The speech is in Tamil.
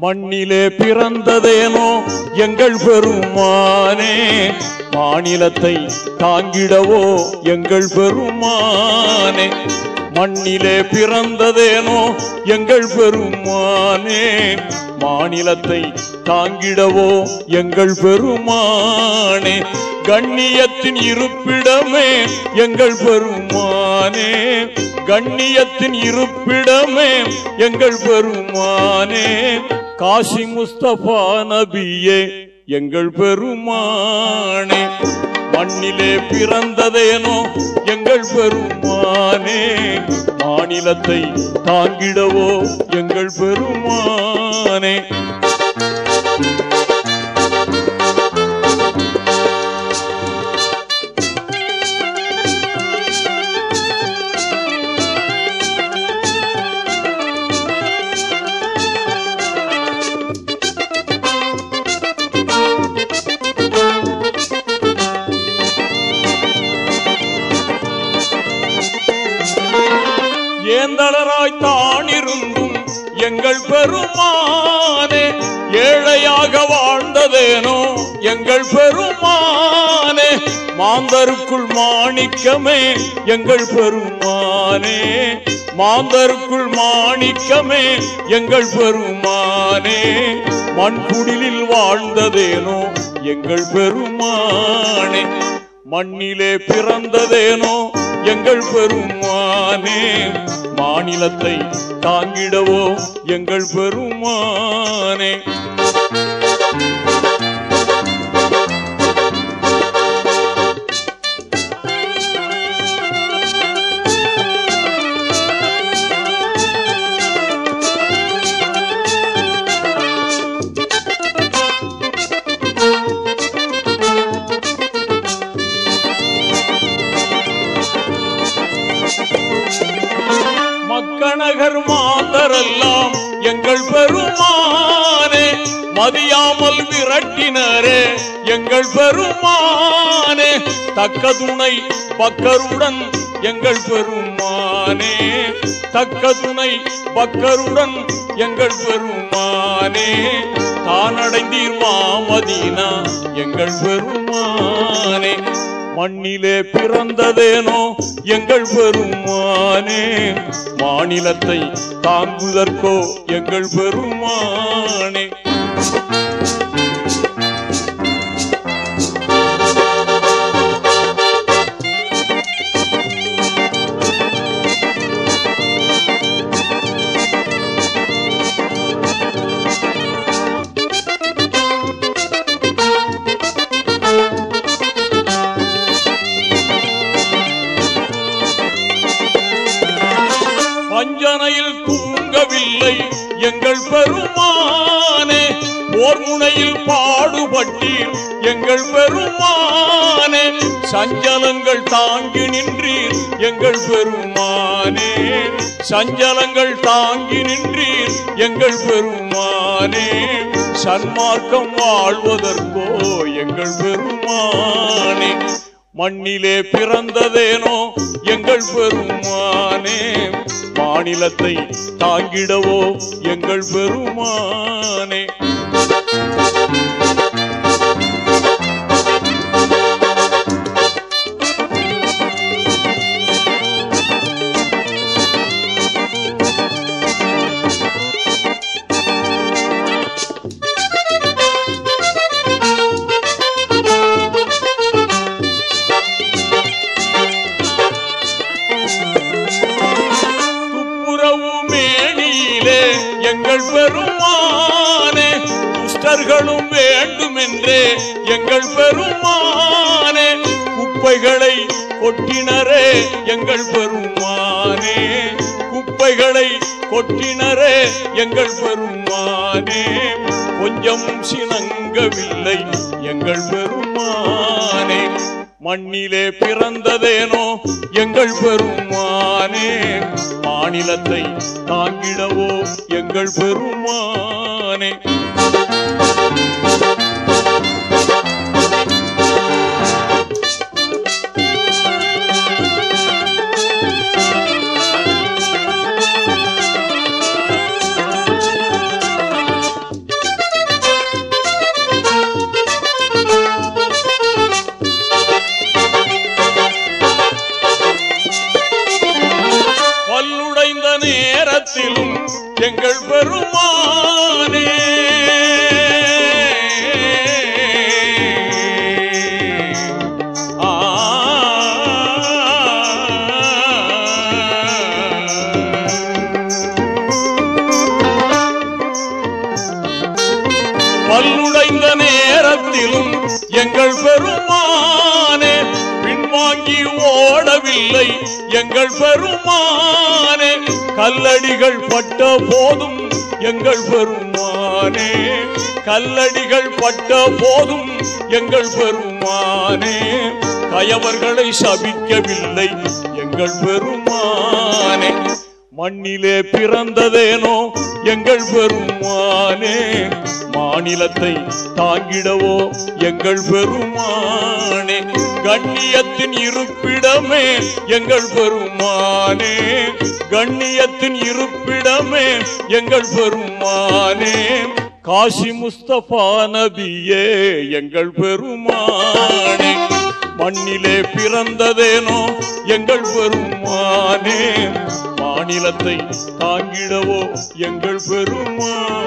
மண்ணிலே பிறந்ததேனோ எங்கள் பெருமானே மாநிலத்தை தாங்கிடவோ எங்கள் பெருமானே. மண்ணிலே பிறந்ததேனோ எங்கள் பெருமானே? மாநிலத்தை தாங்கிடவோ எங்கள் பெருமானே? கண்ணியத்தின் இருப்பிடமே எங்கள் பெருமானே. கண்ணியத்தின் இருப்பிடமே எங்கள் பெருமானே. காசி முஸ்தபா நபியே எங்கள் பெருமானே மண்ணிலே பிறந்ததேனோ எங்கள் பெருமானே மாநிலத்தை தாங்கிடவோ எங்கள் பெருமானே. ஏந்தளராய் தானிருந்தும் எங்கள் பெருமானே ஏழையாக வாழ்ந்ததேனோ எங்கள் பெருமானே மாந்தருக்குள் மாணிக்கமே எங்கள் பெருமானே. மாந்தருக்குள் மாணிக்கமே எங்கள் பெருமானே. மண்குடிலில் வாழ்ந்ததேனோ எங்கள் பெருமானே. மண்ணிலே பிறந்ததேனோ எங்கள் பெருமானே. மாநிலத்தை தாங்கிடவோ எங்கள் பெருமானே. மக்கநகர் மாந்தரெல்லாம் எங்கள் பெருமானே மதியாமல் விரட்டினரே எங்கள் பெருமானே. தக்க துணை பக்கருடன் எங்கள் பெருமானே. தக்க துணை பக்கருடன் எங்கள் பெருமானே. தானடைந்தீர் மாமதினா எங்கள் பெருமானே. மண்ணிலே பிறந்ததேனோ எங்கள் பெருமானே? மாநிலத்தை தாங்குதற்கோ எங்கள் பெருமானே? எங்கள் பெருமானே போர் முனையில் பாடுபட்டீர். எங்கள் பெருமானே சஞ்சலங்கள் தாங்கி நின்றீர். எங்கள் பெருமானே சஞ்சலங்கள் தாங்கி நின்றீர். எங்கள் பெருமானே சன்மார்க்கம் வாழ்வதற்கோ எங்கள் பெருமானே மண்ணிலே பிறந்ததேனோ எங்கள் பெருமானே. மாநிலத்தை தாங்கிடவோ எங்கள் பெருமானே. துஷ்டர்களும் வேண்டுமென்றே எங்கள் பெருமானே குப்பைகளை கொட்டினரே எங்கள் பெருமானே. குப்பைகளை கொட்டினரே எங்கள் பெருமானே. கொஞ்சம் சினங்கவில்லை எங்கள் பெருமானே. மண்ணிலே பிறந்ததேனோ எங்கள் பெருமானே. மாநிலத்தை தாங்கிடவோ எங்கள் பெருமானே. நேரத்திலும் எங்கள் பெருமா நேரத்திலும் எங்கள் பெருமானே பின்வாங்கி ஓடவில்லை. எங்கள் பெருமானே கல்லடிகள் பட்ட போதும் எங்கள் பெருமானே. கல்லடிகள் பட்ட போதும் எங்கள் பெருமானே. கயவர்களை சபிக்கவில்லை எங்கள் பெருமானே. மண்ணிலே பிறந்ததேனோ எங்கள் பெருமானே மாநிலத்தை தாங்கிடவோ எங்கள் பெருமானே கண்ணியத்தின் இருப்பிடமே எங்கள் பெருமானே கண்ணியத்தின் இருப்பிடமே எங்கள் பெருமானே காசி முஸ்தபா நபியே எங்கள் பெருமானே மண்ணிலே பிறந்ததேனோ எங்கள் பெருமானே. மாநிலத்தை தாங்கிடவோ எங்கள் பெருமானே.